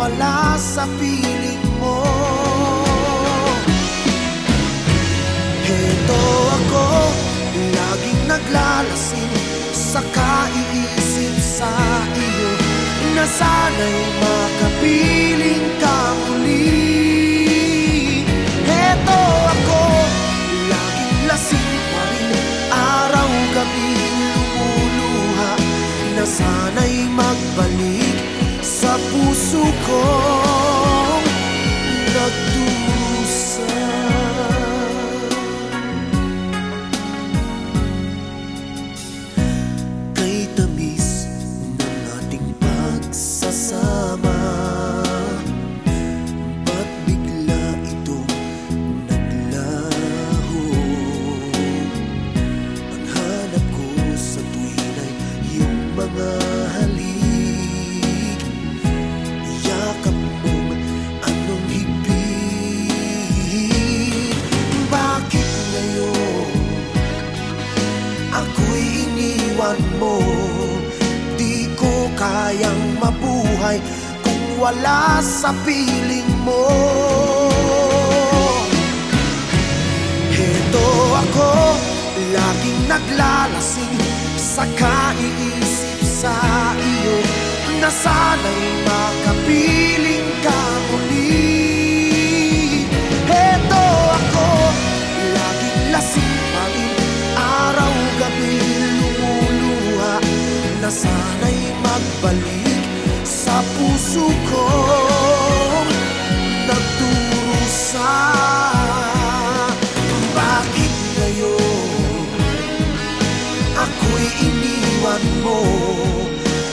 wala sa piling mo. Heto ako, laging naglalasing Sa kaiisip sa iyo Na sana'y makapiling ka muli. Heto ako, laging lasing pa rin Araw-gabi lumuluha Na sana'y magbalik puso kong kayang mabuhay kung wala sa piling mo. Heto ako, laging naglalasing Sa kaiisip sa iyo. Na sana'y magbalik sa puso ko. Nagdurusa Bakit ngayon Ako'y iniwan mo.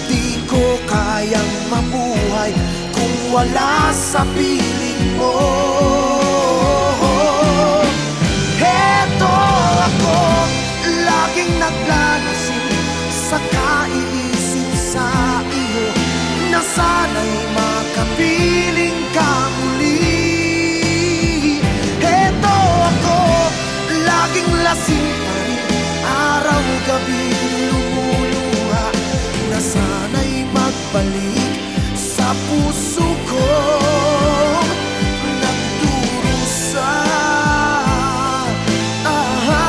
Di ko kayang mabuhay Kung wala sa piling mo puso ko nagdurusa Aha.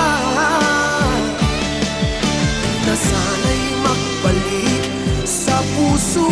Nasana'y magbalik sa puso